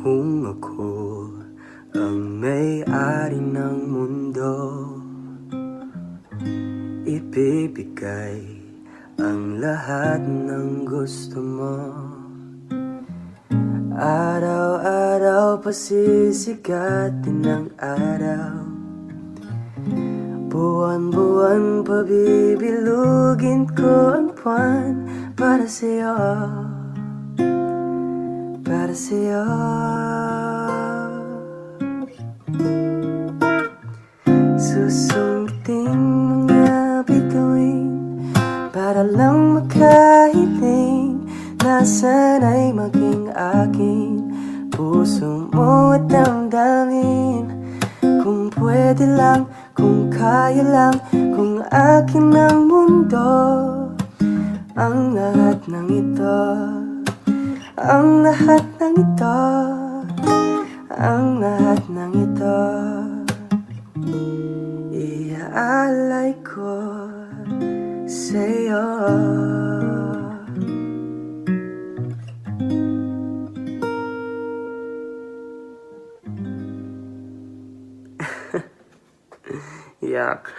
Kung ako ang may-ari ng mundo. Ibibigay ang lahat ng gusto mo. Araw-araw pasisikatin ng araw. Buwan-buwan pabibilugin ko ang buwan Para sa'yo Para sa'yo Susungkitin mga bituin Para lang makahiling Nasaan ay maging akin Puso mo at damdamin Kung pwede lang, kung kaya lang Kung akin ang mundo Ang lahat ng ito Ang lahat ng ito Ang lahat ng ito Iaalay ko sa'yo. Yak